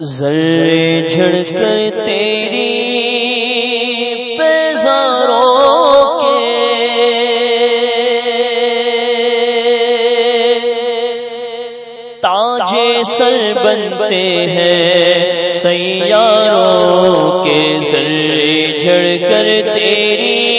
زر جھڑ کر تیری پیزاروں کے تاج سر بنتے ہیں سیاروں کے زر جھڑ کر تیری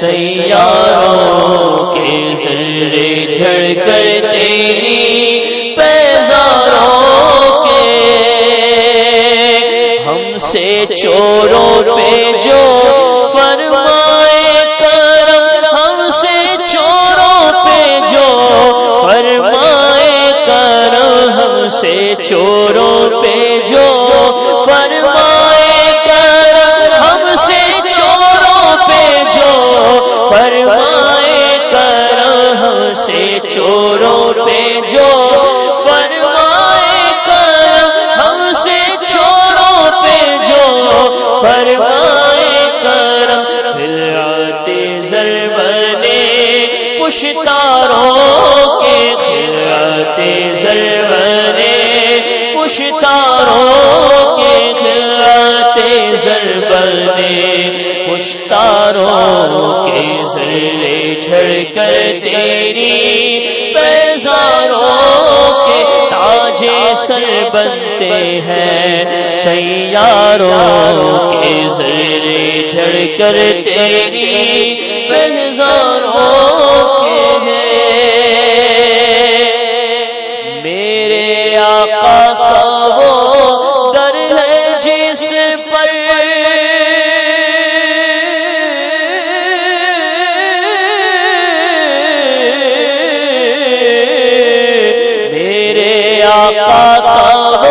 سیاروں کے زر جھڑ کر تیری پیزاروں کے۔ ہم سے چوروں پہ جو فرمائے کرم، ہم سے چوروں پہ جو فرمائے کرم، ہم سے چوروں پہ جو فرمائے چوروں پہ جو فرمائے کرم، ہم سے چوروں پہ جو فرمائے کرم۔ پھر آتے زر بنے پشتاروں کے پھر آتے زر بنے پشتاروں کے پھر آتے زر بنے پشتاروں کے زرے چھڑ کر تیری سر بنتے ہیں سیاروں کے زرے جھڑ کر تیری کا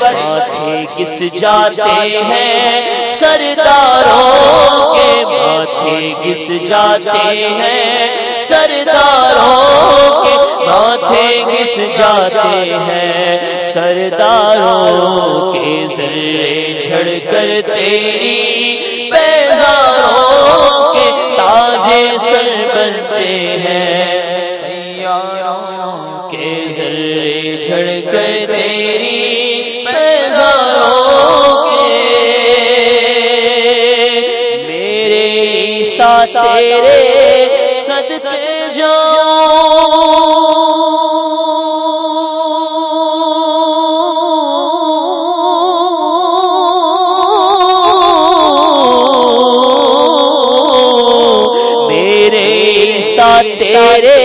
ماتھے کس جاتے ہیں؟ سرداروں کے ماتھے کس جاتے ہیں؟ سرداروں کے ماتھے کس جاتے ہیں؟ سرداروں کے ذرے چھڑ کر تیری پیزاروں کے تاج سر بنتے ہیں۔ سیاروں کے ذرے چھڑ کر تیری ساتھ تیرے صدقے جاؤ میرے ساتھ تیرے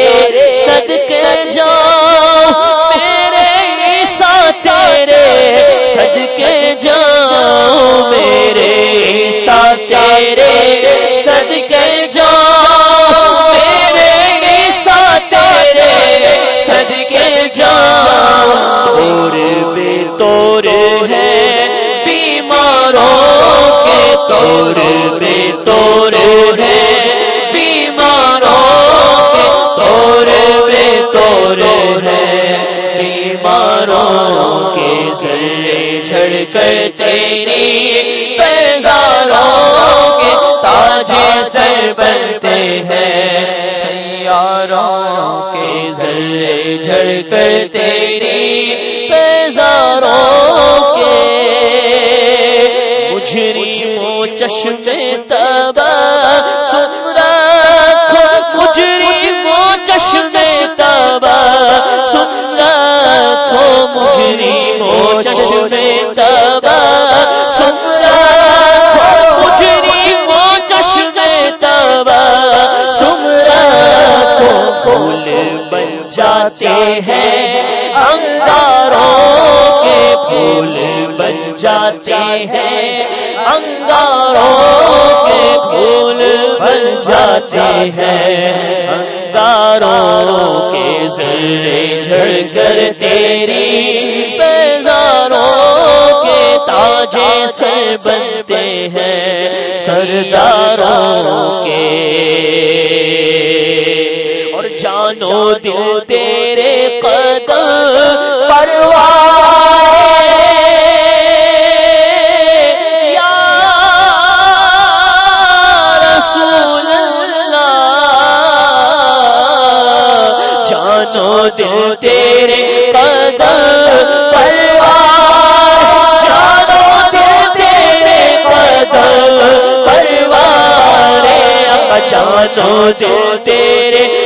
صدقے جاؤ میرے ساتھ تیرے صدقے جاؤ میرے ساتھ تیرے صدقے جاؤ میرے ساتھ تیرے صدقے جاؤ اور بے طور ہے بیماروں کے طور بے طور ہے۔ بیماروں کے طور بے طور ہے۔ بیماروں کے ذرے جھڑ کر تیری پیزاروں سر بنتے ہیں۔ سیاروں کے ذرے جھڑ کر تیری پیزاروں کے۔ مجھری چشم تبا سن رکھو مجھری مو چشم تبا سن رکھو مجھری مو چشم تبا پھول بن جاتے ہیں، انگاروں کے پھول بن جاتے ہیں، انگاروں کے پھول بن جاتے ہیں، انگاروں کے ذرے جھڑ کر تیری پیزاروں کے تاجے سے بنتے ہیں، سرداروں کے جانو دل تیرے قدم پروار جانو دل تیرے قدم پروار جانو دل تیرے قدم پروار جانو دل تیرے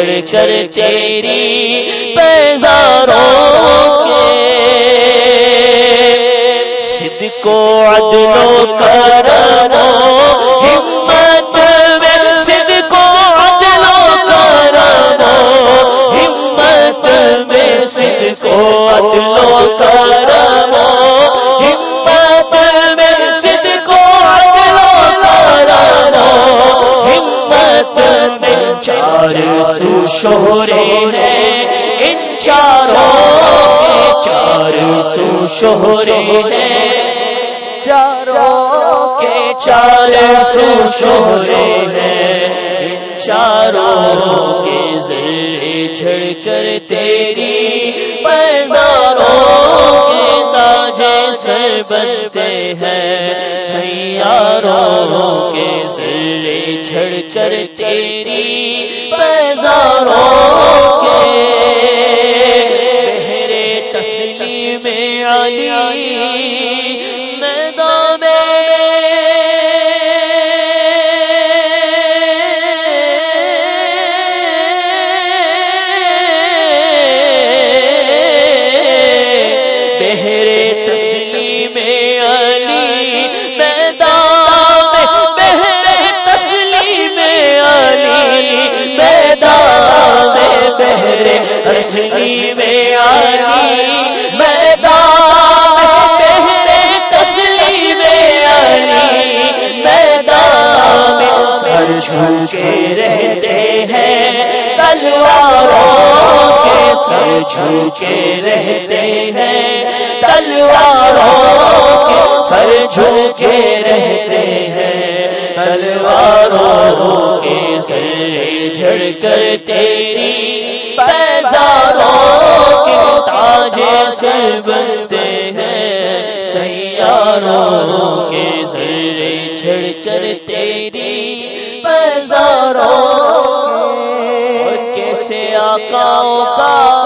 سرے چھڑ کر تیری پیزاروں کے۔ صدق و عدل و کر سو شہرے ان چاروں کے چار سو شہرے ہیں چاروں کے چار سو شہرے ہیں چاروں کے ذرے چھڑ کر تیری پیزاروں کے تاجے سر بنتے ہیں۔ سیاروں کے ذرے چھڑ کر تیری پیزاروں تسلیم علی میدان۔ بہرے تسلیم علی بہرے تسلیم علی میدان بہرے تسلیم علی میدان سر جھوکے رہتے ہیں تلواروں کے سر جھوکے رہتے ہیں تلواروں کے سر جھوکے رہتے ہیں تلواروں سر جھڑ کر تیری پیزاروں کے تاجے سر بنتے ہیں۔ سیاروں کے سر جھڑ کر تیری پیزاروں کیسے آقاؤں کا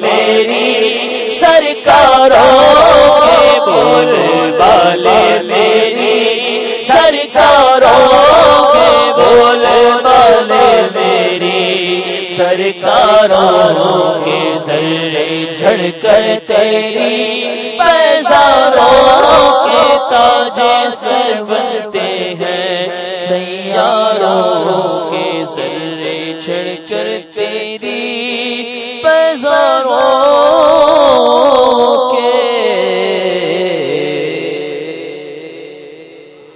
میری سرکاروں کے بول والے میری سرکاروں کے بول والے میری سرکاروں کے سر جھڑ کر تیری پیزاروں کے تاجے سر بنتے ہیں، سیاروں کے سر چھڑ کر تیری زارو